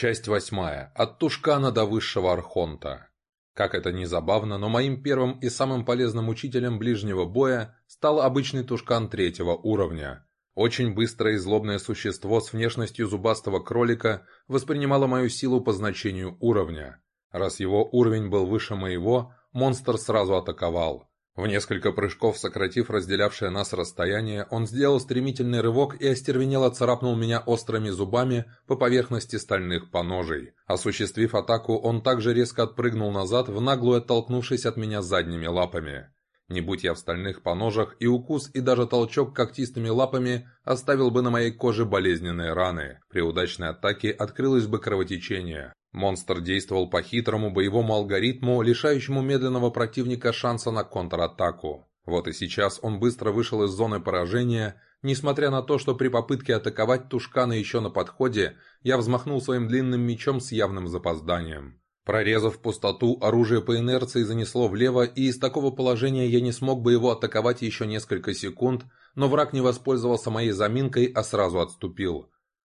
Часть восьмая. От Тушкана до Высшего Архонта. Как это ни забавно, но моим первым и самым полезным учителем ближнего боя стал обычный Тушкан третьего уровня. Очень быстрое и злобное существо с внешностью зубастого кролика воспринимало мою силу по значению уровня. Раз его уровень был выше моего, монстр сразу атаковал. В несколько прыжков, сократив разделявшее нас расстояние, он сделал стремительный рывок и остервенело царапнул меня острыми зубами по поверхности стальных поножей. Осуществив атаку, он также резко отпрыгнул назад, в наглую оттолкнувшись от меня задними лапами. Не будь я в стальных поножах, и укус, и даже толчок когтистыми лапами оставил бы на моей коже болезненные раны. При удачной атаке открылось бы кровотечение. Монстр действовал по хитрому боевому алгоритму, лишающему медленного противника шанса на контратаку. Вот и сейчас он быстро вышел из зоны поражения, несмотря на то, что при попытке атаковать Тушкана еще на подходе, я взмахнул своим длинным мечом с явным запозданием. Прорезав пустоту, оружие по инерции занесло влево, и из такого положения я не смог бы его атаковать еще несколько секунд, но враг не воспользовался моей заминкой, а сразу отступил.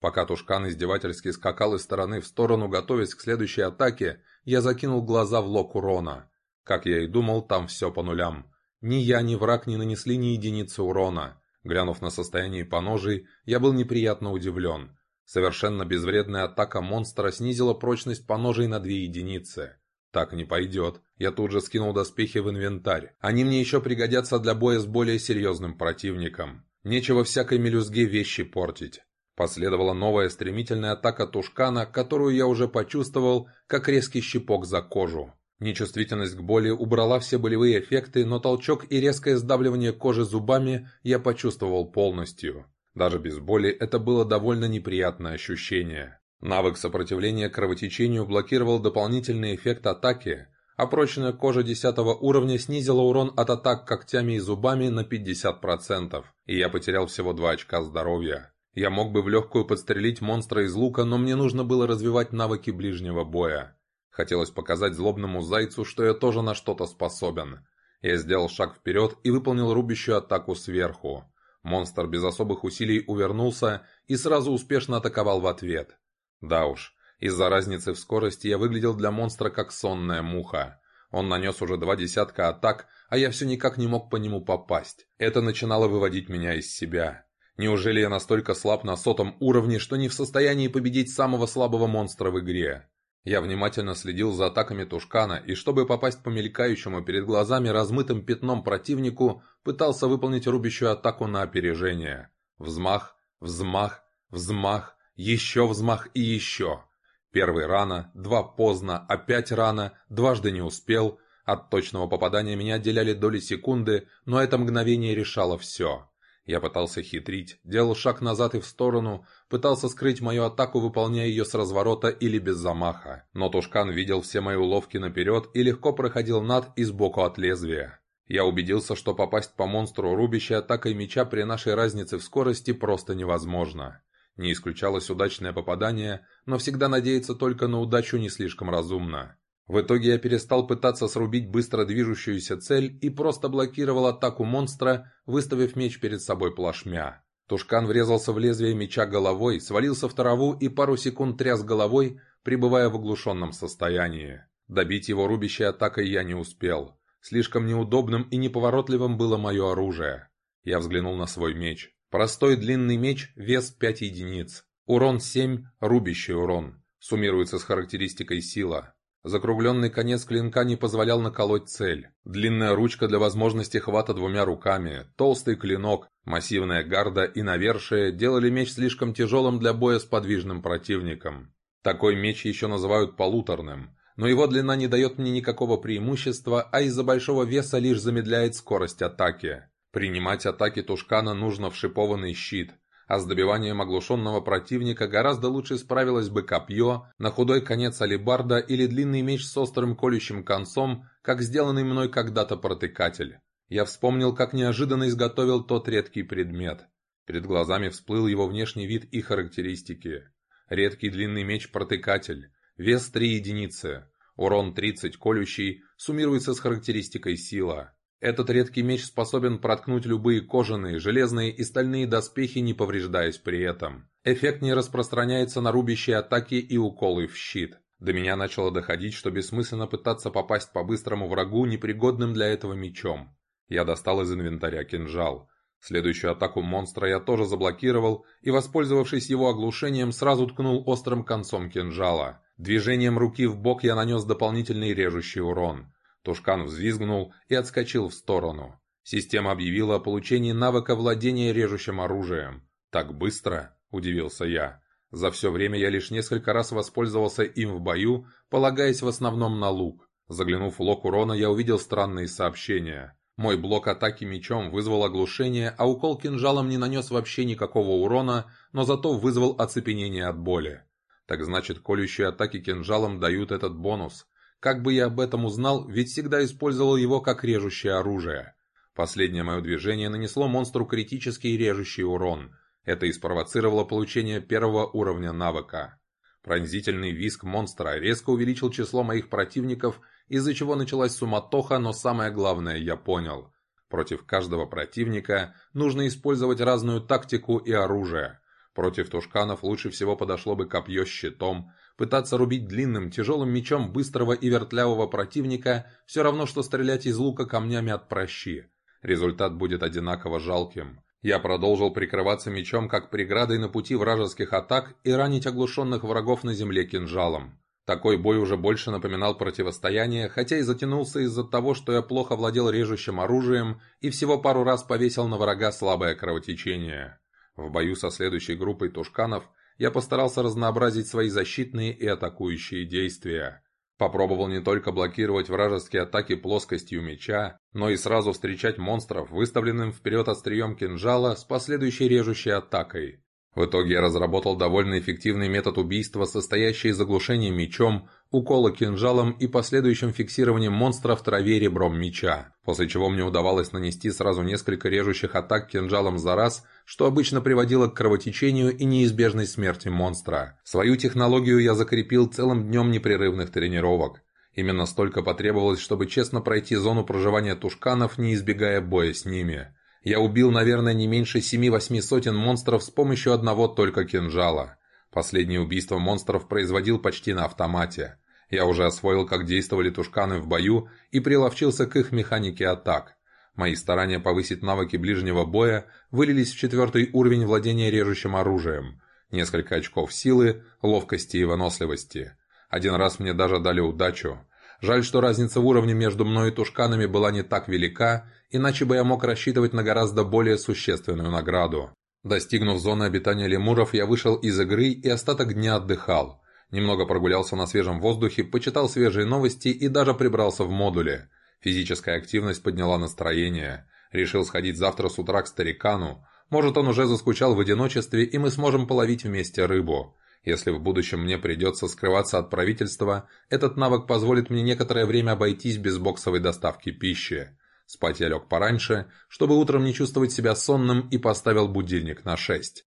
Пока Тушкан издевательски скакал из стороны в сторону, готовясь к следующей атаке, я закинул глаза в лок урона. Как я и думал, там все по нулям. Ни я, ни враг не нанесли ни единицы урона. Глянув на состояние поножей, я был неприятно удивлен. Совершенно безвредная атака монстра снизила прочность поножей на две единицы. Так не пойдет. Я тут же скинул доспехи в инвентарь. Они мне еще пригодятся для боя с более серьезным противником. Нечего всякой мелюзге вещи портить. Последовала новая стремительная атака Тушкана, которую я уже почувствовал, как резкий щипок за кожу. Нечувствительность к боли убрала все болевые эффекты, но толчок и резкое сдавливание кожи зубами я почувствовал полностью. Даже без боли это было довольно неприятное ощущение. Навык сопротивления кровотечению блокировал дополнительный эффект атаки, а прочная кожа 10 уровня снизила урон от атак когтями и зубами на 50%, и я потерял всего 2 очка здоровья. Я мог бы в легкую подстрелить монстра из лука, но мне нужно было развивать навыки ближнего боя. Хотелось показать злобному зайцу, что я тоже на что-то способен. Я сделал шаг вперед и выполнил рубящую атаку сверху. Монстр без особых усилий увернулся и сразу успешно атаковал в ответ. Да уж, из-за разницы в скорости я выглядел для монстра как сонная муха. Он нанес уже два десятка атак, а я все никак не мог по нему попасть. Это начинало выводить меня из себя. Неужели я настолько слаб на сотом уровне, что не в состоянии победить самого слабого монстра в игре? Я внимательно следил за атаками Тушкана, и чтобы попасть по мелькающему перед глазами размытым пятном противнику, пытался выполнить рубящую атаку на опережение. Взмах, взмах, взмах, еще взмах и еще. Первый рано, два поздно, опять рано, дважды не успел. От точного попадания меня отделяли доли секунды, но это мгновение решало все. Я пытался хитрить, делал шаг назад и в сторону, пытался скрыть мою атаку, выполняя ее с разворота или без замаха. Но Тушкан видел все мои уловки наперед и легко проходил над и сбоку от лезвия. Я убедился, что попасть по монстру рубящей атакой меча при нашей разнице в скорости просто невозможно. Не исключалось удачное попадание, но всегда надеяться только на удачу не слишком разумно. В итоге я перестал пытаться срубить быстро движущуюся цель и просто блокировал атаку монстра, выставив меч перед собой плашмя. Тушкан врезался в лезвие меча головой, свалился в траву и пару секунд тряс головой, пребывая в оглушенном состоянии. Добить его рубящей атакой я не успел. Слишком неудобным и неповоротливым было мое оружие. Я взглянул на свой меч. Простой длинный меч, вес 5 единиц. Урон 7, рубящий урон. Суммируется с характеристикой сила. Закругленный конец клинка не позволял наколоть цель. Длинная ручка для возможности хвата двумя руками, толстый клинок, массивная гарда и навершие делали меч слишком тяжелым для боя с подвижным противником. Такой меч еще называют полуторным, но его длина не дает мне никакого преимущества, а из-за большого веса лишь замедляет скорость атаки. Принимать атаки Тушкана нужно в шипованный щит, а с добиванием оглушенного противника гораздо лучше справилось бы копье, на худой конец алебарда или длинный меч с острым колющим концом, как сделанный мной когда-то протыкатель. Я вспомнил, как неожиданно изготовил тот редкий предмет. Перед глазами всплыл его внешний вид и характеристики. Редкий длинный меч-протыкатель, вес 3 единицы, урон 30 колющий, суммируется с характеристикой сила. Этот редкий меч способен проткнуть любые кожаные, железные и стальные доспехи, не повреждаясь при этом. эффект не распространяется на рубящие атаки и уколы в щит. До меня начало доходить, что бессмысленно пытаться попасть по быстрому врагу, непригодным для этого мечом. Я достал из инвентаря кинжал. Следующую атаку монстра я тоже заблокировал и, воспользовавшись его оглушением, сразу ткнул острым концом кинжала. Движением руки в бок я нанес дополнительный режущий урон. Тушкан взвизгнул и отскочил в сторону. Система объявила о получении навыка владения режущим оружием. «Так быстро?» – удивился я. За все время я лишь несколько раз воспользовался им в бою, полагаясь в основном на лук. Заглянув в лог урона, я увидел странные сообщения. Мой блок атаки мечом вызвал оглушение, а укол кинжалом не нанес вообще никакого урона, но зато вызвал оцепенение от боли. Так значит, колющие атаки кинжалом дают этот бонус. Как бы я об этом узнал, ведь всегда использовал его как режущее оружие. Последнее мое движение нанесло монстру критический режущий урон. Это и спровоцировало получение первого уровня навыка. Пронзительный визг монстра резко увеличил число моих противников, из-за чего началась суматоха, но самое главное я понял. Против каждого противника нужно использовать разную тактику и оружие. Против тушканов лучше всего подошло бы копье с щитом. Пытаться рубить длинным, тяжелым мечом быстрого и вертлявого противника все равно, что стрелять из лука камнями от прощи. Результат будет одинаково жалким. Я продолжил прикрываться мечом как преградой на пути вражеских атак и ранить оглушенных врагов на земле кинжалом. Такой бой уже больше напоминал противостояние, хотя и затянулся из-за того, что я плохо владел режущим оружием и всего пару раз повесил на врага слабое кровотечение. В бою со следующей группой тушканов я постарался разнообразить свои защитные и атакующие действия. Попробовал не только блокировать вражеские атаки плоскостью меча, но и сразу встречать монстров, выставленным вперед острием кинжала с последующей режущей атакой. В итоге я разработал довольно эффективный метод убийства, состоящий из оглушения мечом, укола кинжалом и последующим фиксированием монстра в траве ребром меча, после чего мне удавалось нанести сразу несколько режущих атак кинжалом за раз, что обычно приводило к кровотечению и неизбежной смерти монстра. Свою технологию я закрепил целым днем непрерывных тренировок. Именно столько потребовалось, чтобы честно пройти зону проживания тушканов, не избегая боя с ними. Я убил, наверное, не меньше семи-восьми сотен монстров с помощью одного только кинжала. Последнее убийство монстров производил почти на автомате. Я уже освоил, как действовали тушканы в бою и приловчился к их механике атак. Мои старания повысить навыки ближнего боя вылились в четвертый уровень владения режущим оружием. Несколько очков силы, ловкости и выносливости. Один раз мне даже дали удачу. Жаль, что разница в уровне между мной и тушканами была не так велика, иначе бы я мог рассчитывать на гораздо более существенную награду. Достигнув зоны обитания лемуров, я вышел из игры и остаток дня отдыхал. Немного прогулялся на свежем воздухе, почитал свежие новости и даже прибрался в модуле. Физическая активность подняла настроение. Решил сходить завтра с утра к старикану. Может, он уже заскучал в одиночестве, и мы сможем половить вместе рыбу. Если в будущем мне придется скрываться от правительства, этот навык позволит мне некоторое время обойтись без боксовой доставки пищи. Спать я лег пораньше, чтобы утром не чувствовать себя сонным и поставил будильник на 6.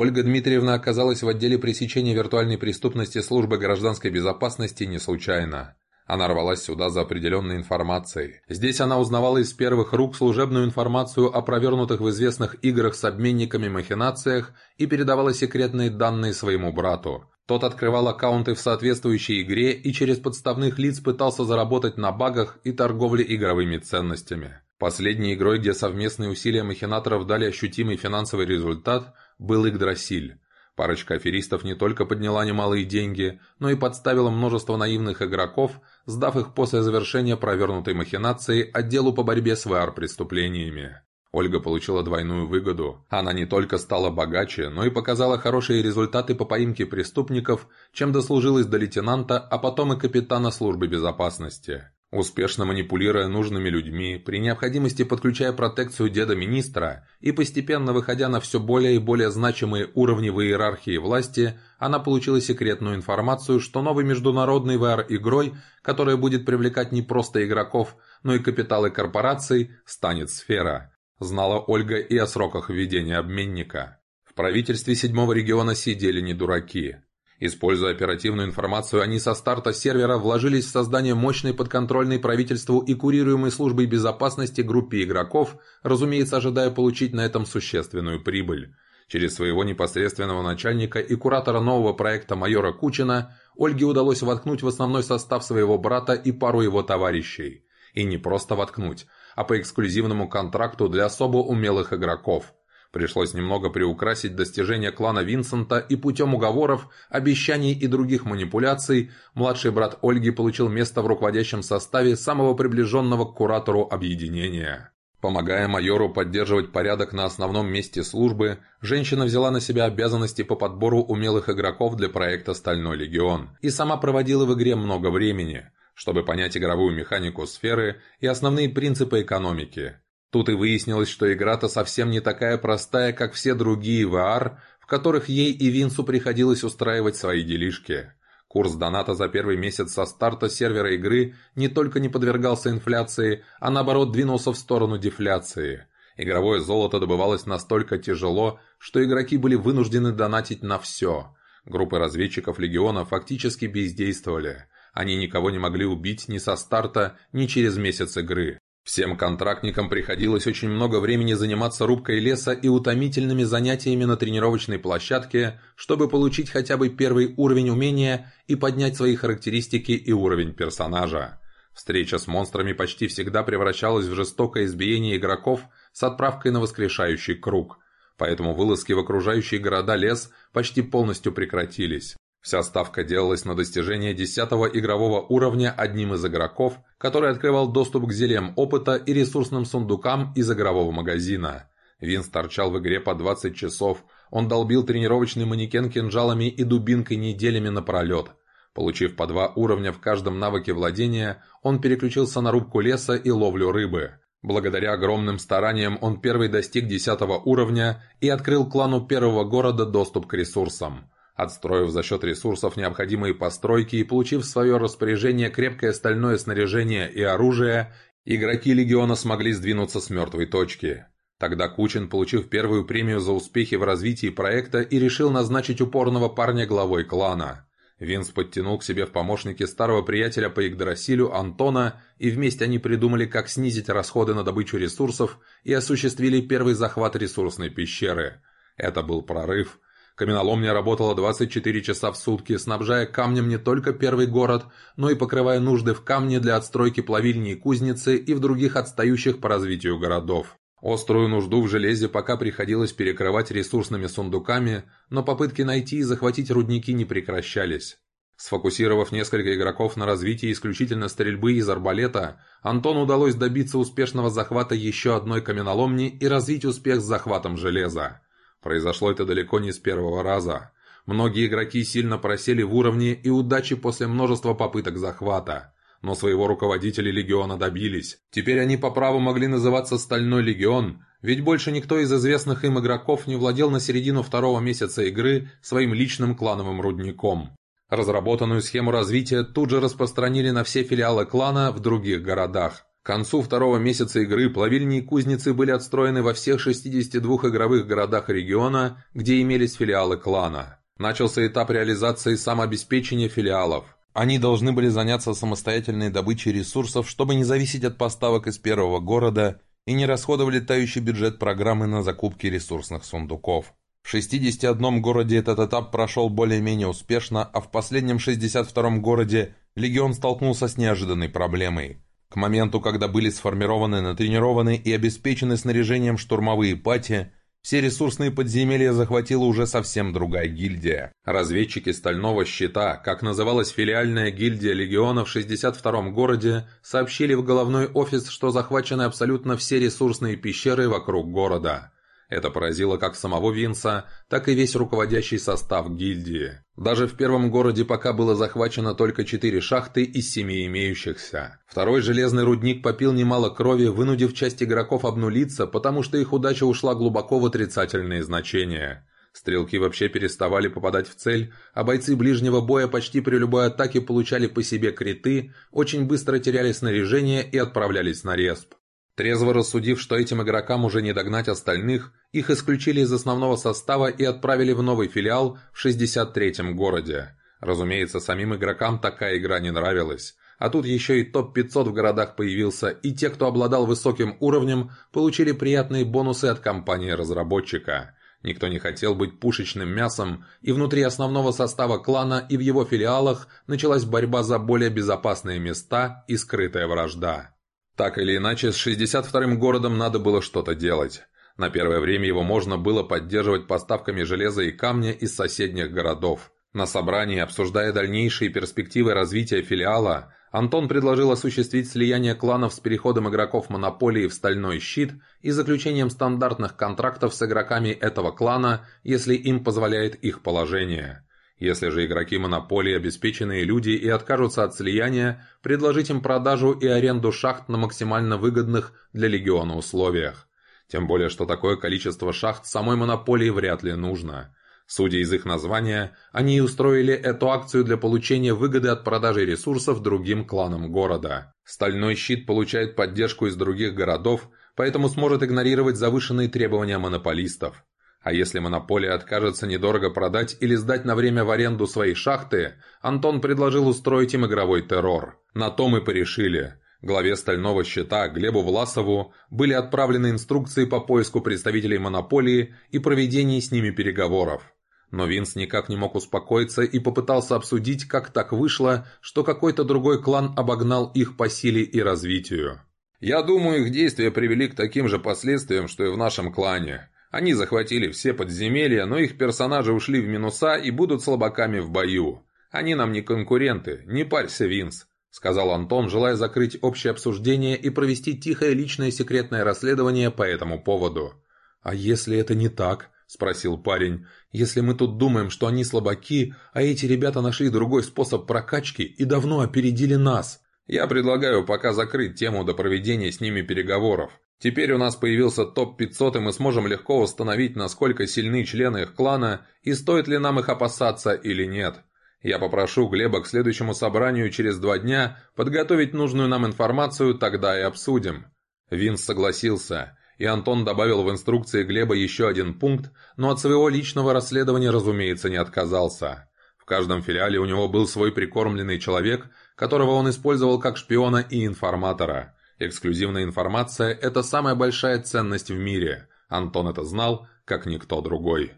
Ольга Дмитриевна оказалась в отделе пресечения виртуальной преступности службы гражданской безопасности не случайно. Она рвалась сюда за определенной информацией. Здесь она узнавала из первых рук служебную информацию о провернутых в известных играх с обменниками махинациях и передавала секретные данные своему брату. Тот открывал аккаунты в соответствующей игре и через подставных лиц пытался заработать на багах и торговле игровыми ценностями. Последней игрой, где совместные усилия махинаторов дали ощутимый финансовый результат, был Игдрасиль. Парочка аферистов не только подняла немалые деньги, но и подставила множество наивных игроков, сдав их после завершения провернутой махинации отделу по борьбе с VR-преступлениями. Ольга получила двойную выгоду. Она не только стала богаче, но и показала хорошие результаты по поимке преступников, чем дослужилась до лейтенанта, а потом и капитана службы безопасности. Успешно манипулируя нужными людьми, при необходимости подключая протекцию деда-министра и постепенно выходя на все более и более значимые уровни в иерархии власти, она получила секретную информацию, что новой международной VR-игрой, которая будет привлекать не просто игроков, но и капиталы корпораций, станет сфера. Знала Ольга и о сроках введения обменника. В правительстве седьмого региона сидели не дураки. Используя оперативную информацию, они со старта сервера вложились в создание мощной подконтрольной правительству и курируемой службой безопасности группе игроков, разумеется, ожидая получить на этом существенную прибыль. Через своего непосредственного начальника и куратора нового проекта майора Кучина Ольге удалось воткнуть в основной состав своего брата и пару его товарищей. И не просто воткнуть, а по эксклюзивному контракту для особо умелых игроков. Пришлось немного приукрасить достижения клана Винсента и путем уговоров, обещаний и других манипуляций младший брат Ольги получил место в руководящем составе самого приближенного к куратору объединения. Помогая майору поддерживать порядок на основном месте службы, женщина взяла на себя обязанности по подбору умелых игроков для проекта «Стальной легион» и сама проводила в игре много времени, чтобы понять игровую механику сферы и основные принципы экономики. Тут и выяснилось, что игра-то совсем не такая простая, как все другие VR, в которых ей и Винсу приходилось устраивать свои делишки. Курс доната за первый месяц со старта сервера игры не только не подвергался инфляции, а наоборот двинулся в сторону дефляции. Игровое золото добывалось настолько тяжело, что игроки были вынуждены донатить на все. Группы разведчиков Легиона фактически бездействовали. Они никого не могли убить ни со старта, ни через месяц игры. Всем контрактникам приходилось очень много времени заниматься рубкой леса и утомительными занятиями на тренировочной площадке, чтобы получить хотя бы первый уровень умения и поднять свои характеристики и уровень персонажа. Встреча с монстрами почти всегда превращалась в жестокое избиение игроков с отправкой на воскрешающий круг, поэтому вылазки в окружающие города лес почти полностью прекратились. Вся ставка делалась на достижение 10 игрового уровня одним из игроков, который открывал доступ к зельям опыта и ресурсным сундукам из игрового магазина. Винс торчал в игре по 20 часов, он долбил тренировочный манекен кинжалами и дубинкой неделями напролет. Получив по два уровня в каждом навыке владения, он переключился на рубку леса и ловлю рыбы. Благодаря огромным стараниям он первый достиг 10 уровня и открыл клану первого города доступ к ресурсам. Отстроив за счет ресурсов необходимые постройки и получив в свое распоряжение крепкое стальное снаряжение и оружие, игроки Легиона смогли сдвинуться с мертвой точки. Тогда Кучин, получив первую премию за успехи в развитии проекта, и решил назначить упорного парня главой клана. Винс подтянул к себе в помощники старого приятеля по Игдрасилю Антона, и вместе они придумали, как снизить расходы на добычу ресурсов и осуществили первый захват ресурсной пещеры. Это был прорыв – Каменоломня работала 24 часа в сутки, снабжая камнем не только первый город, но и покрывая нужды в камне для отстройки плавильни и кузницы и в других отстающих по развитию городов. Острую нужду в железе пока приходилось перекрывать ресурсными сундуками, но попытки найти и захватить рудники не прекращались. Сфокусировав несколько игроков на развитии исключительно стрельбы из арбалета, Антону удалось добиться успешного захвата еще одной каменоломни и развить успех с захватом железа. Произошло это далеко не с первого раза. Многие игроки сильно просели в уровне и удачи после множества попыток захвата. Но своего руководителя Легиона добились. Теперь они по праву могли называться «Стальной Легион», ведь больше никто из известных им игроков не владел на середину второго месяца игры своим личным клановым рудником. Разработанную схему развития тут же распространили на все филиалы клана в других городах. К концу второго месяца игры плавильни и кузницы были отстроены во всех 62 игровых городах региона, где имелись филиалы клана. Начался этап реализации самообеспечения филиалов. Они должны были заняться самостоятельной добычей ресурсов, чтобы не зависеть от поставок из первого города и не расходовали тающий бюджет программы на закупки ресурсных сундуков. В 61 городе этот этап прошел более-менее успешно, а в последнем 62 городе Легион столкнулся с неожиданной проблемой – к моменту, когда были сформированы, натренированы и обеспечены снаряжением штурмовые пати, все ресурсные подземелья захватила уже совсем другая гильдия. Разведчики Стального Щита, как называлась филиальная гильдия Легиона в 62-м городе, сообщили в головной офис, что захвачены абсолютно все ресурсные пещеры вокруг города. Это поразило как самого Винса, так и весь руководящий состав гильдии. Даже в первом городе пока было захвачено только четыре шахты из семи имеющихся. Второй железный рудник попил немало крови, вынудив часть игроков обнулиться, потому что их удача ушла глубоко в отрицательные значения. Стрелки вообще переставали попадать в цель, а бойцы ближнего боя почти при любой атаке получали по себе криты, очень быстро теряли снаряжение и отправлялись на респ. Трезво рассудив, что этим игрокам уже не догнать остальных, их исключили из основного состава и отправили в новый филиал в 63-м городе. Разумеется, самим игрокам такая игра не нравилась. А тут еще и топ-500 в городах появился, и те, кто обладал высоким уровнем, получили приятные бонусы от компании-разработчика. Никто не хотел быть пушечным мясом, и внутри основного состава клана и в его филиалах началась борьба за более безопасные места и скрытая вражда. Так или иначе, с 62-м городом надо было что-то делать. На первое время его можно было поддерживать поставками железа и камня из соседних городов. На собрании, обсуждая дальнейшие перспективы развития филиала, Антон предложил осуществить слияние кланов с переходом игроков монополии в стальной щит и заключением стандартных контрактов с игроками этого клана, если им позволяет их положение. Если же игроки монополии обеспеченные люди и откажутся от слияния, предложить им продажу и аренду шахт на максимально выгодных для легиона условиях. Тем более, что такое количество шахт самой монополии вряд ли нужно. Судя из их названия, они и устроили эту акцию для получения выгоды от продажи ресурсов другим кланам города. Стальной щит получает поддержку из других городов, поэтому сможет игнорировать завышенные требования монополистов. А если монополия откажется недорого продать или сдать на время в аренду свои шахты, Антон предложил устроить им игровой террор. На то мы порешили. Главе «Стального щита» Глебу Власову были отправлены инструкции по поиску представителей монополии и проведении с ними переговоров. Но Винс никак не мог успокоиться и попытался обсудить, как так вышло, что какой-то другой клан обогнал их по силе и развитию. «Я думаю, их действия привели к таким же последствиям, что и в нашем клане. Они захватили все подземелья, но их персонажи ушли в минуса и будут слабаками в бою. Они нам не конкуренты, не парься, Винс», — сказал Антон, желая закрыть общее обсуждение и провести тихое личное секретное расследование по этому поводу. «А если это не так?» – спросил парень. «Если мы тут думаем, что они слабаки, а эти ребята нашли другой способ прокачки и давно опередили нас?» «Я предлагаю пока закрыть тему до проведения с ними переговоров. Теперь у нас появился топ-500, и мы сможем легко установить, насколько сильны члены их клана и стоит ли нам их опасаться или нет. Я попрошу Глеба к следующему собранию через два дня подготовить нужную нам информацию, тогда и обсудим». Винс согласился и Антон добавил в инструкции Глеба еще один пункт, но от своего личного расследования, разумеется, не отказался. В каждом филиале у него был свой прикормленный человек, которого он использовал как шпиона и информатора. Эксклюзивная информация – это самая большая ценность в мире. Антон это знал, как никто другой.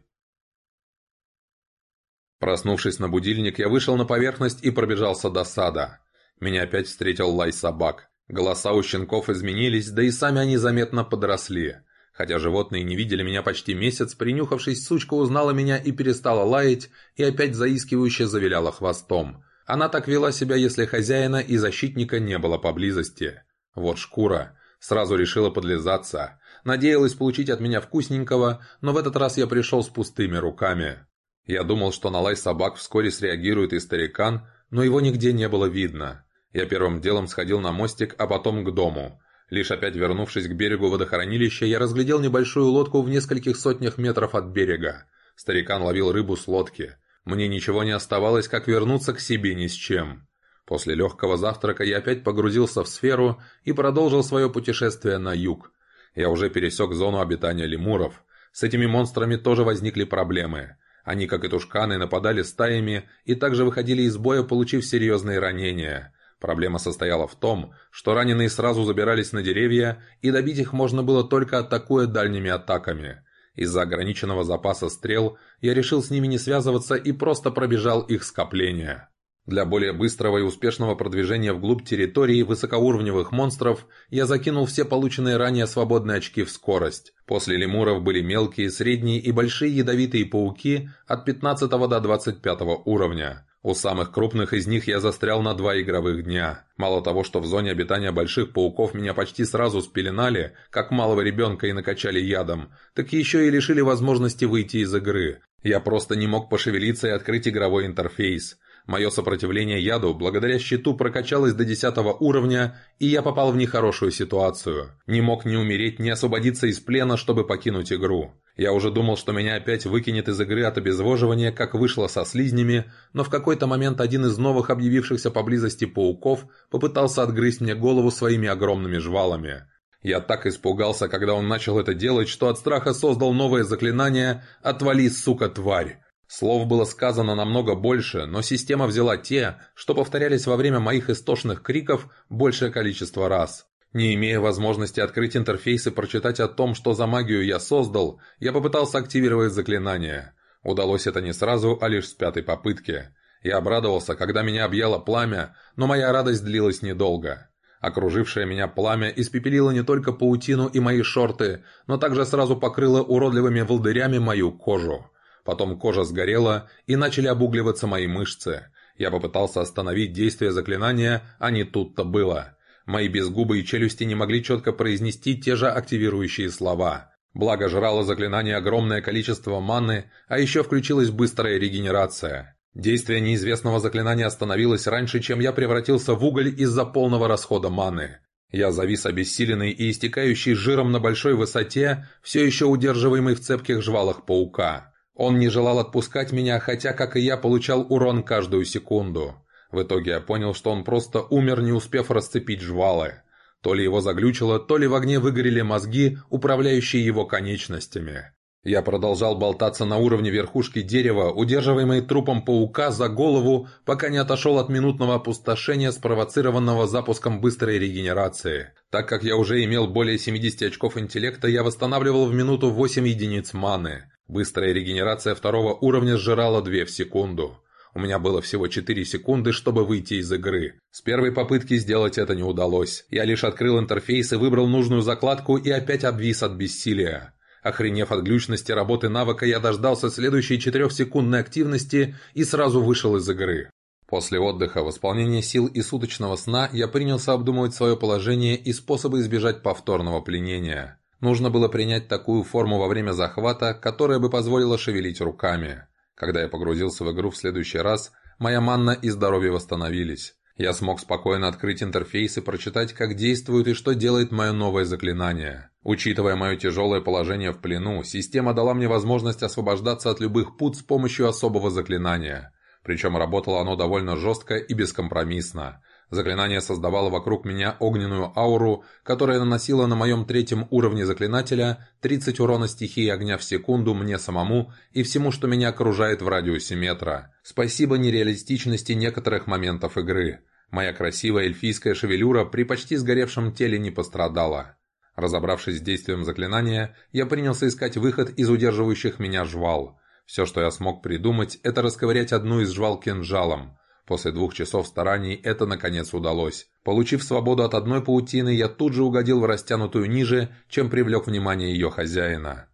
Проснувшись на будильник, я вышел на поверхность и пробежался до сада. Меня опять встретил лай собак. Голоса у щенков изменились, да и сами они заметно подросли. Хотя животные не видели меня почти месяц, принюхавшись, сучка узнала меня и перестала лаять, и опять заискивающе завиляла хвостом. Она так вела себя, если хозяина и защитника не было поблизости. Вот шкура. Сразу решила подлизаться. Надеялась получить от меня вкусненького, но в этот раз я пришел с пустыми руками. Я думал, что на лай собак вскоре среагирует и старикан, но его нигде не было видно. Я первым делом сходил на мостик, а потом к дому. Лишь опять вернувшись к берегу водохранилища, я разглядел небольшую лодку в нескольких сотнях метров от берега. Старикан ловил рыбу с лодки. Мне ничего не оставалось, как вернуться к себе ни с чем. После легкого завтрака я опять погрузился в сферу и продолжил свое путешествие на юг. Я уже пересек зону обитания лемуров. С этими монстрами тоже возникли проблемы. Они, как и тушканы, нападали стаями и также выходили из боя, получив серьезные ранения. Проблема состояла в том, что раненые сразу забирались на деревья, и добить их можно было только атакуя дальними атаками. Из-за ограниченного запаса стрел я решил с ними не связываться и просто пробежал их скопление. Для более быстрого и успешного продвижения вглубь территории высокоуровневых монстров я закинул все полученные ранее свободные очки в скорость. После лемуров были мелкие, средние и большие ядовитые пауки от 15 до 25 уровня. У самых крупных из них я застрял на два игровых дня. Мало того, что в зоне обитания больших пауков меня почти сразу спеленали, как малого ребенка и накачали ядом, так еще и лишили возможности выйти из игры. Я просто не мог пошевелиться и открыть игровой интерфейс. Мое сопротивление яду благодаря щиту прокачалось до 10 уровня, и я попал в нехорошую ситуацию. Не мог ни умереть, ни освободиться из плена, чтобы покинуть игру. Я уже думал, что меня опять выкинет из игры от обезвоживания, как вышло со слизнями, но в какой-то момент один из новых объявившихся поблизости пауков попытался отгрызть мне голову своими огромными жвалами. Я так испугался, когда он начал это делать, что от страха создал новое заклинание «Отвали, сука, тварь!». Слов было сказано намного больше, но система взяла те, что повторялись во время моих истошных криков большее количество раз. Не имея возможности открыть интерфейс и прочитать о том, что за магию я создал, я попытался активировать заклинание. Удалось это не сразу, а лишь с пятой попытки. Я обрадовался, когда меня объяло пламя, но моя радость длилась недолго. Окружившее меня пламя испепелило не только паутину и мои шорты, но также сразу покрыло уродливыми волдырями мою кожу. Потом кожа сгорела, и начали обугливаться мои мышцы. Я попытался остановить действие заклинания, а не тут-то было. Мои безгубые челюсти не могли четко произнести те же активирующие слова. Благо жрало заклинание огромное количество маны, а еще включилась быстрая регенерация. Действие неизвестного заклинания остановилось раньше, чем я превратился в уголь из-за полного расхода маны. Я завис обессиленный и истекающий жиром на большой высоте, все еще удерживаемый в цепких жвалах паука. Он не желал отпускать меня, хотя, как и я, получал урон каждую секунду. В итоге я понял, что он просто умер, не успев расцепить жвалы. То ли его заглючило, то ли в огне выгорели мозги, управляющие его конечностями. Я продолжал болтаться на уровне верхушки дерева, удерживаемый трупом паука за голову, пока не отошел от минутного опустошения, спровоцированного запуском быстрой регенерации. Так как я уже имел более 70 очков интеллекта, я восстанавливал в минуту 8 единиц маны. Быстрая регенерация второго уровня сжирала 2 в секунду. У меня было всего 4 секунды, чтобы выйти из игры. С первой попытки сделать это не удалось. Я лишь открыл интерфейс и выбрал нужную закладку и опять обвис от бессилия. Охренев от глючности работы навыка, я дождался следующей четырехсекундной активности и сразу вышел из игры. После отдыха, восполнения сил и суточного сна я принялся обдумывать свое положение и способы избежать повторного пленения. Нужно было принять такую форму во время захвата, которая бы позволила шевелить руками. Когда я погрузился в игру в следующий раз, моя манна и здоровье восстановились. Я смог спокойно открыть интерфейс и прочитать, как действует и что делает мое новое заклинание. Учитывая мое тяжелое положение в плену, система дала мне возможность освобождаться от любых пут с помощью особого заклинания. Причем работало оно довольно жестко и бескомпромиссно. Заклинание создавало вокруг меня огненную ауру, которая наносила на моем третьем уровне заклинателя 30 урона стихии огня в секунду мне самому и всему, что меня окружает в радиусе метра. Спасибо нереалистичности некоторых моментов игры. Моя красивая эльфийская шевелюра при почти сгоревшем теле не пострадала. Разобравшись с действием заклинания, я принялся искать выход из удерживающих меня жвал. Все, что я смог придумать, это расковырять одну из жвал кинжалом. После двух часов стараний это наконец удалось. Получив свободу от одной паутины, я тут же угодил в растянутую ниже, чем привлек внимание ее хозяина.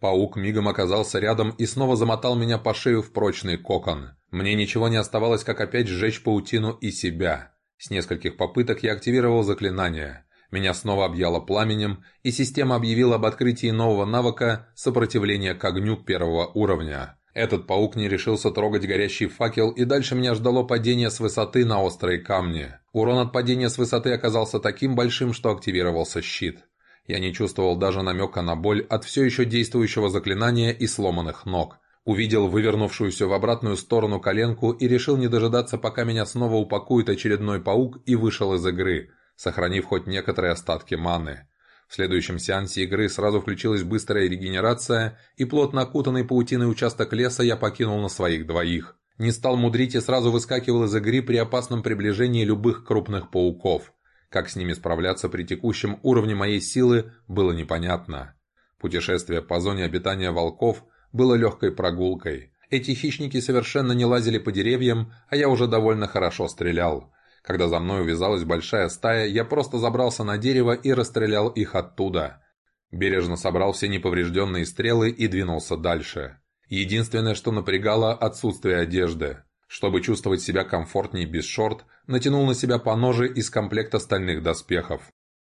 Паук мигом оказался рядом и снова замотал меня по шею в прочный кокон. Мне ничего не оставалось, как опять сжечь паутину и себя. С нескольких попыток я активировал заклинание. Меня снова объяло пламенем, и система объявила об открытии нового навыка «Сопротивление к огню первого уровня». Этот паук не решился трогать горящий факел, и дальше меня ждало падение с высоты на острые камни. Урон от падения с высоты оказался таким большим, что активировался щит. Я не чувствовал даже намека на боль от все еще действующего заклинания и сломанных ног. Увидел вывернувшуюся в обратную сторону коленку и решил не дожидаться, пока меня снова упакует очередной паук и вышел из игры, сохранив хоть некоторые остатки маны. В следующем сеансе игры сразу включилась быстрая регенерация, и плотно окутанный паутиной участок леса я покинул на своих двоих. Не стал мудрить и сразу выскакивал из игры при опасном приближении любых крупных пауков. Как с ними справляться при текущем уровне моей силы, было непонятно. Путешествие по зоне обитания волков было легкой прогулкой. Эти хищники совершенно не лазили по деревьям, а я уже довольно хорошо стрелял. Когда за мной увязалась большая стая, я просто забрался на дерево и расстрелял их оттуда. Бережно собрал все неповрежденные стрелы и двинулся дальше. Единственное, что напрягало – отсутствие одежды. Чтобы чувствовать себя комфортнее без шорт, натянул на себя поножи из комплекта стальных доспехов.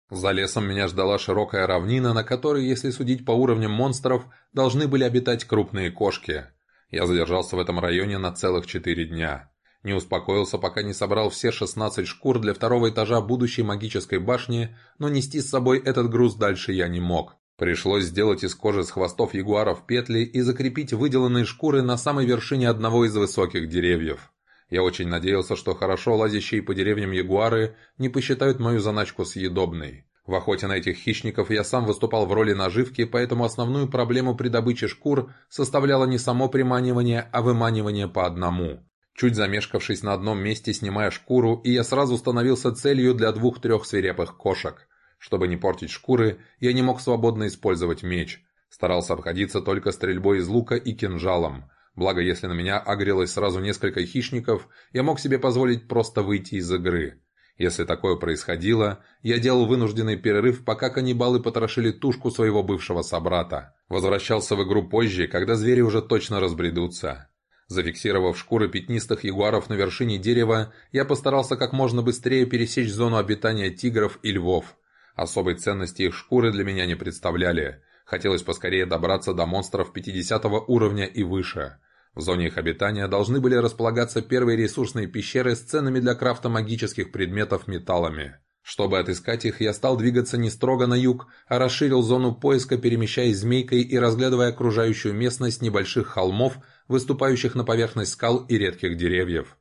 За лесом меня ждала широкая равнина, на которой, если судить по уровням монстров, должны были обитать крупные кошки. Я задержался в этом районе на целых четыре дня. Не успокоился, пока не собрал все 16 шкур для второго этажа будущей магической башни, но нести с собой этот груз дальше я не мог. Пришлось сделать из кожи с хвостов ягуаров петли и закрепить выделанные шкуры на самой вершине одного из высоких деревьев. Я очень надеялся, что хорошо лазящие по деревням ягуары не посчитают мою заначку съедобной. В охоте на этих хищников я сам выступал в роли наживки, поэтому основную проблему при добыче шкур составляло не само приманивание, а выманивание по одному. Чуть замешкавшись на одном месте, снимая шкуру, и я сразу становился целью для двух-трех свирепых кошек. Чтобы не портить шкуры, я не мог свободно использовать меч. Старался обходиться только стрельбой из лука и кинжалом. Благо, если на меня агрелось сразу несколько хищников, я мог себе позволить просто выйти из игры. Если такое происходило, я делал вынужденный перерыв, пока каннибалы потрошили тушку своего бывшего собрата. Возвращался в игру позже, когда звери уже точно разбредутся. Зафиксировав шкуры пятнистых ягуаров на вершине дерева, я постарался как можно быстрее пересечь зону обитания тигров и львов. Особой ценности их шкуры для меня не представляли. Хотелось поскорее добраться до монстров 50 уровня и выше. В зоне их обитания должны были располагаться первые ресурсные пещеры с ценами для крафта магических предметов металлами. Чтобы отыскать их, я стал двигаться не строго на юг, а расширил зону поиска, перемещаясь змейкой и разглядывая окружающую местность небольших холмов, выступающих на поверхность скал и редких деревьев.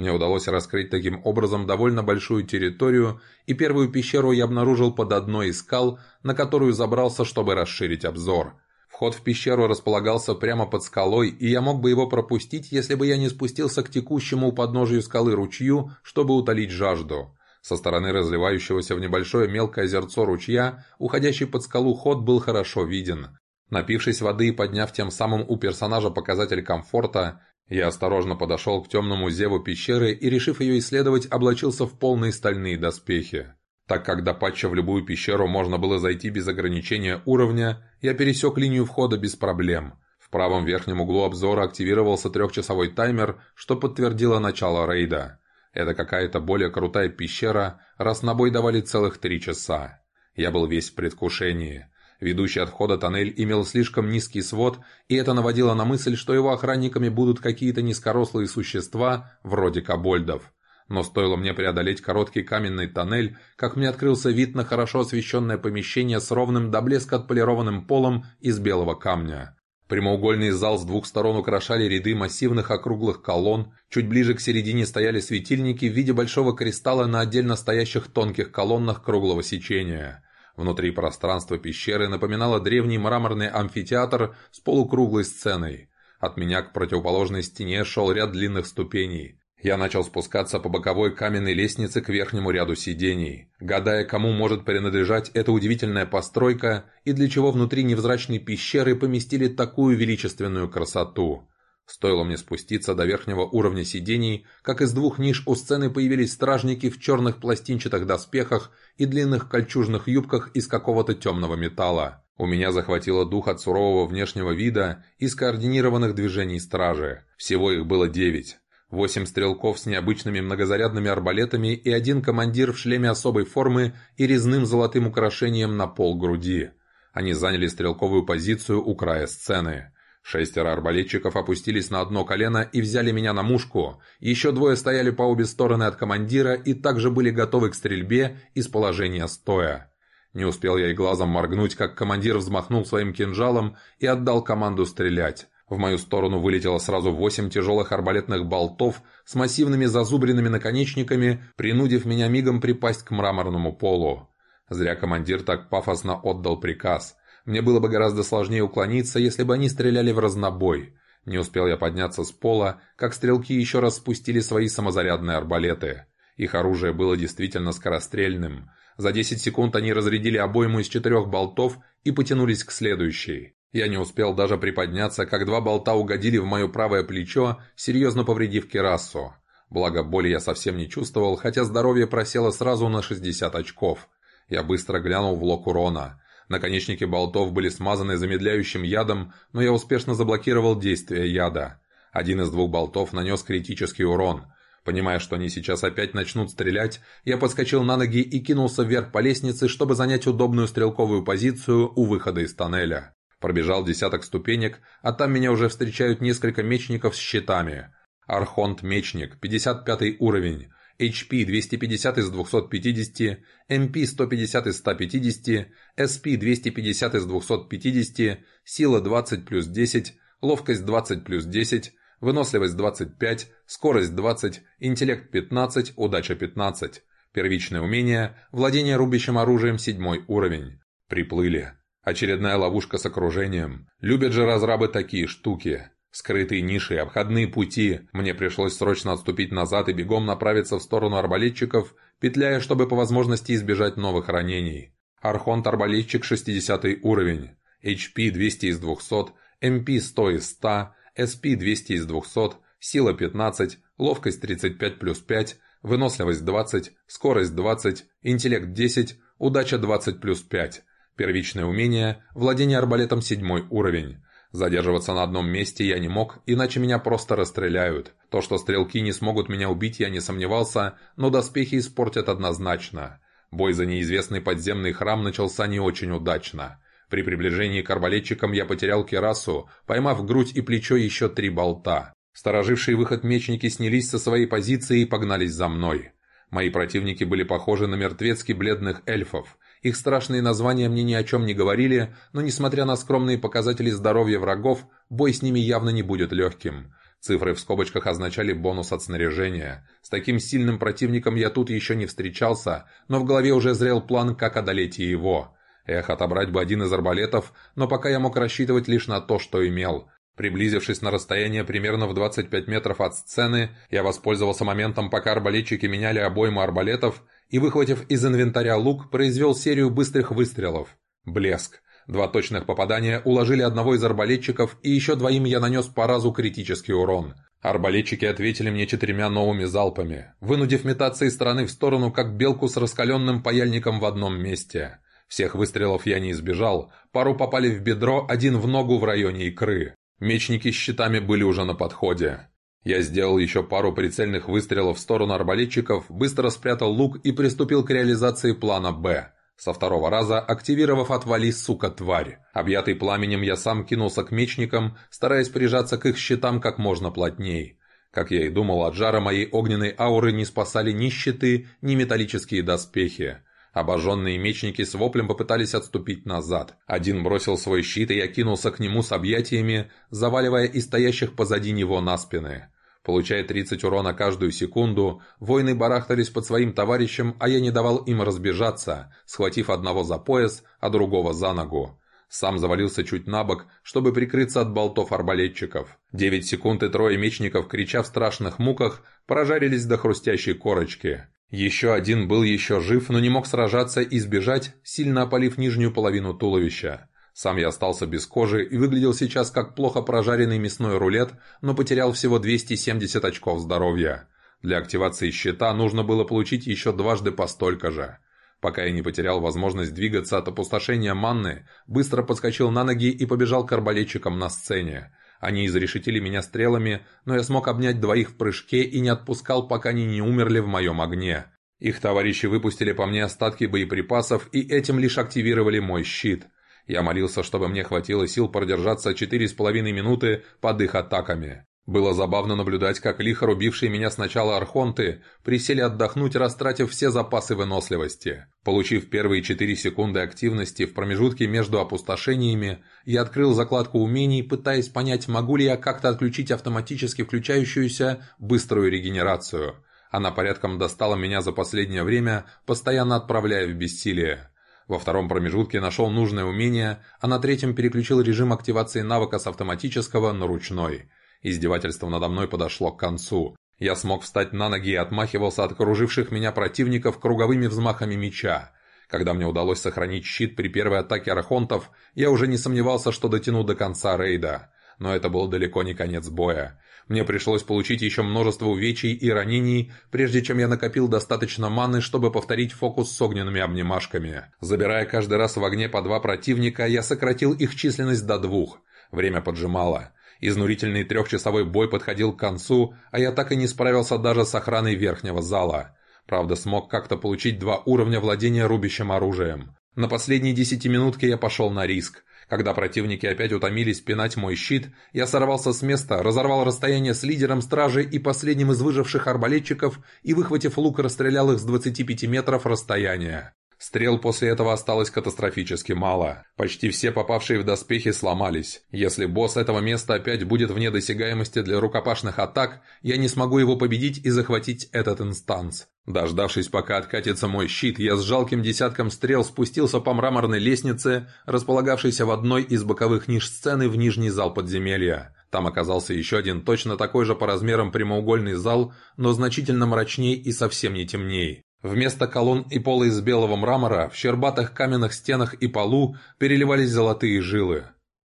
Мне удалось раскрыть таким образом довольно большую территорию, и первую пещеру я обнаружил под одной из скал, на которую забрался, чтобы расширить обзор – Вход в пещеру располагался прямо под скалой, и я мог бы его пропустить, если бы я не спустился к текущему у подножия скалы ручью, чтобы утолить жажду. Со стороны разливающегося в небольшое мелкое озерцо ручья, уходящий под скалу ход был хорошо виден. Напившись воды и подняв тем самым у персонажа показатель комфорта, я осторожно подошел к темному зеву пещеры и, решив ее исследовать, облачился в полные стальные доспехи. Так как до патча в любую пещеру можно было зайти без ограничения уровня, я пересек линию входа без проблем. В правом верхнем углу обзора активировался трехчасовой таймер, что подтвердило начало рейда. Это какая-то более крутая пещера, раз на бой давали целых три часа. Я был весь в предвкушении. Ведущий от входа тоннель имел слишком низкий свод, и это наводило на мысль, что его охранниками будут какие-то низкорослые существа, вроде кобольдов. Но стоило мне преодолеть короткий каменный тоннель, как мне открылся вид на хорошо освещенное помещение с ровным до блеска отполированным полом из белого камня. Прямоугольный зал с двух сторон украшали ряды массивных округлых колонн, чуть ближе к середине стояли светильники в виде большого кристалла на отдельно стоящих тонких колоннах круглого сечения. Внутри пространство пещеры напоминало древний мраморный амфитеатр с полукруглой сценой. От меня к противоположной стене шел ряд длинных ступеней. Я начал спускаться по боковой каменной лестнице к верхнему ряду сидений, гадая, кому может принадлежать эта удивительная постройка и для чего внутри невзрачной пещеры поместили такую величественную красоту. Стоило мне спуститься до верхнего уровня сидений, как из двух ниш у сцены появились стражники в черных пластинчатых доспехах и длинных кольчужных юбках из какого-то темного металла. У меня захватило дух от сурового внешнего вида и скоординированных движений стражи. Всего их было девять. Восемь стрелков с необычными многозарядными арбалетами и один командир в шлеме особой формы и резным золотым украшением на пол груди. Они заняли стрелковую позицию у края сцены. Шестеро арбалетчиков опустились на одно колено и взяли меня на мушку. Еще двое стояли по обе стороны от командира и также были готовы к стрельбе из положения стоя. Не успел я и глазом моргнуть, как командир взмахнул своим кинжалом и отдал команду стрелять. В мою сторону вылетело сразу восемь тяжелых арбалетных болтов с массивными зазубренными наконечниками, принудив меня мигом припасть к мраморному полу. Зря командир так пафосно отдал приказ. Мне было бы гораздо сложнее уклониться, если бы они стреляли в разнобой. Не успел я подняться с пола, как стрелки еще раз спустили свои самозарядные арбалеты. Их оружие было действительно скорострельным. За 10 секунд они разрядили обойму из четырех болтов и потянулись к следующей. Я не успел даже приподняться, как два болта угодили в мое правое плечо, серьезно повредив керасу. Благо, боли я совсем не чувствовал, хотя здоровье просело сразу на 60 очков. Я быстро глянул в лок урона. Наконечники болтов были смазаны замедляющим ядом, но я успешно заблокировал действие яда. Один из двух болтов нанес критический урон. Понимая, что они сейчас опять начнут стрелять, я подскочил на ноги и кинулся вверх по лестнице, чтобы занять удобную стрелковую позицию у выхода из тоннеля. Пробежал десяток ступенек, а там меня уже встречают несколько мечников с щитами. Архонт-мечник, 55 уровень, HP 250 из 250, MP 150 из 150, SP 250 из 250, сила 20 плюс 10, ловкость 20 плюс 10, выносливость 25, скорость 20, интеллект 15, удача 15. Первичное умение, владение рубящим оружием 7 уровень. Приплыли. Очередная ловушка с окружением. Любят же разрабы такие штуки. Скрытые ниши, обходные пути. Мне пришлось срочно отступить назад и бегом направиться в сторону арбалетчиков, петляя, чтобы по возможности избежать новых ранений. Архонт-арбалетчик 60 уровень. HP 200 из 200, MP 100 из 100, SP 200 из 200, сила 15, ловкость 35 плюс 5, выносливость 20, скорость 20, интеллект 10, удача 20 плюс 5. Первичное умение – владение арбалетом 7 уровень. Задерживаться на одном месте я не мог, иначе меня просто расстреляют. То, что стрелки не смогут меня убить, я не сомневался, но доспехи испортят однозначно. Бой за неизвестный подземный храм начался не очень удачно. При приближении к арбалетчикам я потерял керасу, поймав грудь и плечо еще три болта. Сторожившие выход мечники снялись со своей позиции и погнались за мной. Мои противники были похожи на мертвецки бледных эльфов. Их страшные названия мне ни о чем не говорили, но несмотря на скромные показатели здоровья врагов, бой с ними явно не будет легким. Цифры в скобочках означали бонус от снаряжения. С таким сильным противником я тут еще не встречался, но в голове уже зрел план, как одолеть его. Эх, отобрать бы один из арбалетов, но пока я мог рассчитывать лишь на то, что имел. Приблизившись на расстояние примерно в 25 метров от сцены, я воспользовался моментом, пока арбалетчики меняли обойму арбалетов, и, выхватив из инвентаря лук, произвел серию быстрых выстрелов. Блеск. Два точных попадания уложили одного из арбалетчиков, и еще двоим я нанес по разу критический урон. Арбалетчики ответили мне четырьмя новыми залпами, вынудив метаться из стороны в сторону, как белку с раскаленным паяльником в одном месте. Всех выстрелов я не избежал, пару попали в бедро, один в ногу в районе икры. Мечники с щитами были уже на подходе. Я сделал еще пару прицельных выстрелов в сторону арбалетчиков, быстро спрятал лук и приступил к реализации плана «Б». Со второго раза, активировав «Отвали, сука, тварь». Объятый пламенем, я сам кинулся к мечникам, стараясь прижаться к их щитам как можно плотней. Как я и думал, от жара моей огненной ауры не спасали ни щиты, ни металлические доспехи. Обожженные мечники с воплем попытались отступить назад. Один бросил свой щит, и я кинулся к нему с объятиями, заваливая и стоящих позади него на спины. Получая 30 урона каждую секунду, воины барахтались под своим товарищем, а я не давал им разбежаться, схватив одного за пояс, а другого за ногу. Сам завалился чуть на бок, чтобы прикрыться от болтов арбалетчиков. Девять секунд и трое мечников, крича в страшных муках, прожарились до хрустящей корочки. Еще один был еще жив, но не мог сражаться и сбежать, сильно опалив нижнюю половину туловища. Сам я остался без кожи и выглядел сейчас как плохо прожаренный мясной рулет, но потерял всего 270 очков здоровья. Для активации щита нужно было получить еще дважды по столько же. Пока я не потерял возможность двигаться от опустошения манны, быстро подскочил на ноги и побежал к арбалетчикам на сцене. Они изрешетили меня стрелами, но я смог обнять двоих в прыжке и не отпускал, пока они не умерли в моем огне. Их товарищи выпустили по мне остатки боеприпасов и этим лишь активировали мой щит. Я молился, чтобы мне хватило сил продержаться четыре с половиной минуты под их атаками. Было забавно наблюдать, как лихо рубившие меня сначала архонты присели отдохнуть, растратив все запасы выносливости. Получив первые 4 секунды активности в промежутке между опустошениями, я открыл закладку умений, пытаясь понять, могу ли я как-то отключить автоматически включающуюся быструю регенерацию. Она порядком достала меня за последнее время, постоянно отправляя в бессилие. Во втором промежутке нашел нужное умение, а на третьем переключил режим активации навыка с автоматического на ручной – Издевательство надо мной подошло к концу. Я смог встать на ноги и отмахивался от окруживших меня противников круговыми взмахами меча. Когда мне удалось сохранить щит при первой атаке архонтов, я уже не сомневался, что дотяну до конца рейда. Но это был далеко не конец боя. Мне пришлось получить еще множество увечий и ранений, прежде чем я накопил достаточно маны, чтобы повторить фокус с огненными обнимашками. Забирая каждый раз в огне по два противника, я сократил их численность до двух. Время поджимало. Изнурительный трехчасовой бой подходил к концу, а я так и не справился даже с охраной верхнего зала. Правда, смог как-то получить два уровня владения рубящим оружием. На последней десятиминутке я пошел на риск. Когда противники опять утомились пинать мой щит, я сорвался с места, разорвал расстояние с лидером стражи и последним из выживших арбалетчиков и, выхватив лук, расстрелял их с 25 метров расстояния. Стрел после этого осталось катастрофически мало. Почти все попавшие в доспехи сломались. Если босс этого места опять будет вне досягаемости для рукопашных атак, я не смогу его победить и захватить этот инстанс. Дождавшись, пока откатится мой щит, я с жалким десятком стрел спустился по мраморной лестнице, располагавшейся в одной из боковых ниш сцены в нижний зал подземелья. Там оказался еще один точно такой же по размерам прямоугольный зал, но значительно мрачней и совсем не темней. Вместо колонн и пола из белого мрамора в щербатых каменных стенах и полу переливались золотые жилы.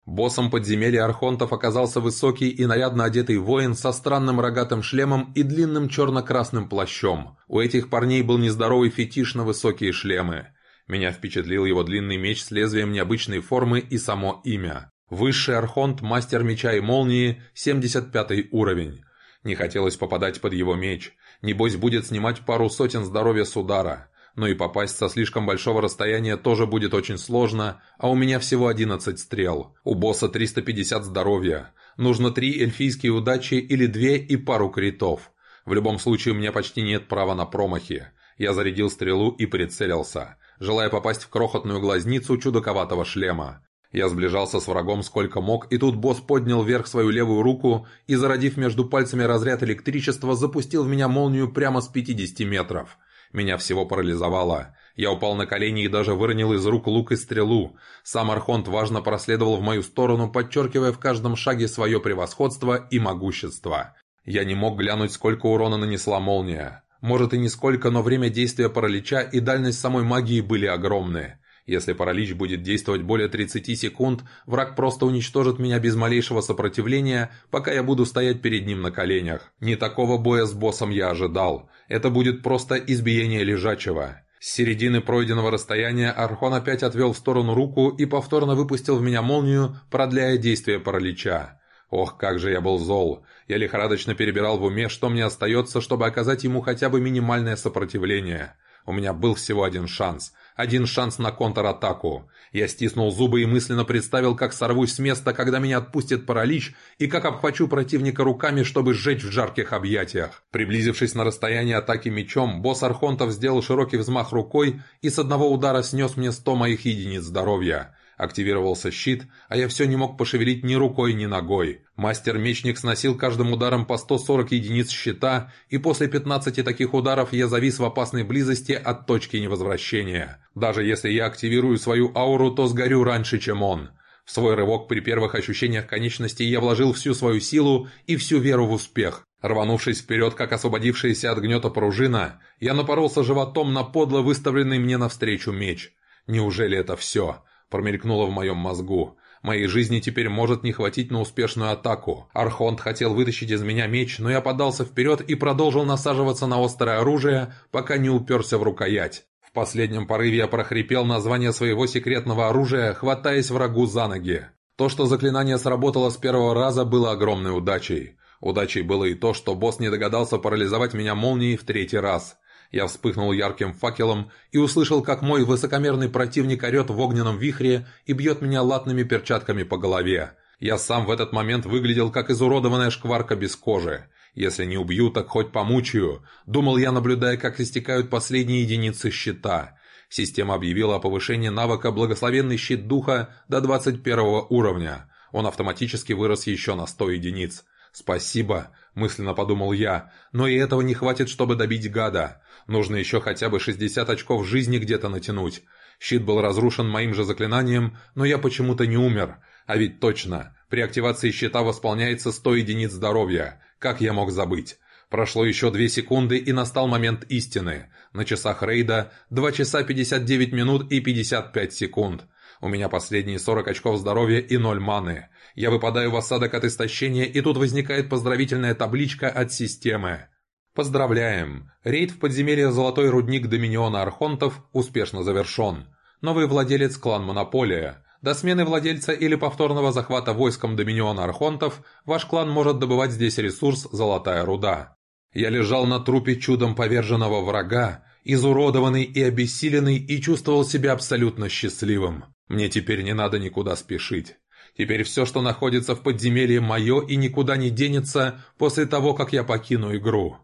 Боссом подземелья Архонтов оказался высокий и нарядно одетый воин со странным рогатым шлемом и длинным черно-красным плащом. У этих парней был нездоровый фетиш на высокие шлемы. Меня впечатлил его длинный меч с лезвием необычной формы и само имя. Высший Архонт, мастер меча и молнии, 75 уровень. Не хотелось попадать под его меч. Небось будет снимать пару сотен здоровья с удара. Но и попасть со слишком большого расстояния тоже будет очень сложно, а у меня всего 11 стрел. У босса 350 здоровья. Нужно три эльфийские удачи или две и пару критов. В любом случае у меня почти нет права на промахи. Я зарядил стрелу и прицелился, желая попасть в крохотную глазницу чудаковатого шлема. Я сближался с врагом сколько мог, и тут босс поднял вверх свою левую руку и, зародив между пальцами разряд электричества, запустил в меня молнию прямо с 50 метров. Меня всего парализовало. Я упал на колени и даже выронил из рук лук и стрелу. Сам Архонт важно проследовал в мою сторону, подчеркивая в каждом шаге свое превосходство и могущество. Я не мог глянуть, сколько урона нанесла молния. Может и не сколько, но время действия паралича и дальность самой магии были огромные. Если паралич будет действовать более 30 секунд, враг просто уничтожит меня без малейшего сопротивления, пока я буду стоять перед ним на коленях. Не такого боя с боссом я ожидал. Это будет просто избиение лежачего. С середины пройденного расстояния Архон опять отвел в сторону руку и повторно выпустил в меня молнию, продляя действие паралича. Ох, как же я был зол. Я лихорадочно перебирал в уме, что мне остается, чтобы оказать ему хотя бы минимальное сопротивление. У меня был всего один шанс. Один шанс на контратаку. Я стиснул зубы и мысленно представил, как сорвусь с места, когда меня отпустит паралич, и как обхвачу противника руками, чтобы сжечь в жарких объятиях. Приблизившись на расстояние атаки мечом, босс Архонтов сделал широкий взмах рукой и с одного удара снес мне сто моих единиц здоровья. Активировался щит, а я все не мог пошевелить ни рукой, ни ногой. Мастер-мечник сносил каждым ударом по 140 единиц щита, и после 15 таких ударов я завис в опасной близости от точки невозвращения. Даже если я активирую свою ауру, то сгорю раньше, чем он. В свой рывок при первых ощущениях конечности я вложил всю свою силу и всю веру в успех. Рванувшись вперед, как освободившаяся от гнета пружина, я напоролся животом на подло выставленный мне навстречу меч. Неужели это все? Промелькнуло в моем мозгу. Моей жизни теперь может не хватить на успешную атаку. Архонт хотел вытащить из меня меч, но я подался вперед и продолжил насаживаться на острое оружие, пока не уперся в рукоять. В последнем порыве я прохрипел название своего секретного оружия, хватаясь врагу за ноги. То, что заклинание сработало с первого раза, было огромной удачей. Удачей было и то, что босс не догадался парализовать меня молнией в третий раз. Я вспыхнул ярким факелом и услышал, как мой высокомерный противник орет в огненном вихре и бьет меня латными перчатками по голове. Я сам в этот момент выглядел как изуродованная шкварка без кожи. Если не убью, так хоть помучаю. Думал я, наблюдая, как истекают последние единицы щита. Система объявила о повышении навыка «Благословенный щит духа» до 21 уровня. Он автоматически вырос еще на 100 единиц. «Спасибо», – мысленно подумал я, – «но и этого не хватит, чтобы добить гада. Нужно еще хотя бы 60 очков жизни где-то натянуть. Щит был разрушен моим же заклинанием, но я почему-то не умер. А ведь точно, при активации щита восполняется 100 единиц здоровья. Как я мог забыть? Прошло еще 2 секунды и настал момент истины. На часах рейда 2 часа 59 минут и 55 секунд. У меня последние 40 очков здоровья и 0 маны. Я выпадаю в осадок от истощения, и тут возникает поздравительная табличка от системы. Поздравляем! Рейд в подземелье «Золотой рудник Доминиона Архонтов» успешно завершен. Новый владелец клан Монополия. До смены владельца или повторного захвата войском Доминиона Архонтов ваш клан может добывать здесь ресурс «Золотая руда». Я лежал на трупе чудом поверженного врага, изуродованный и обессиленный, и чувствовал себя абсолютно счастливым. Мне теперь не надо никуда спешить. Теперь все, что находится в подземелье, мое и никуда не денется после того, как я покину игру.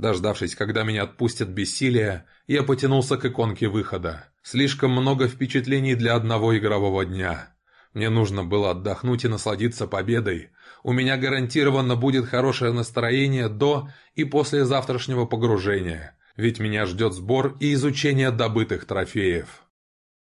Дождавшись, когда меня отпустят бессилие, я потянулся к иконке выхода. Слишком много впечатлений для одного игрового дня. Мне нужно было отдохнуть и насладиться победой. У меня гарантированно будет хорошее настроение до и после завтрашнего погружения. Ведь меня ждет сбор и изучение добытых трофеев.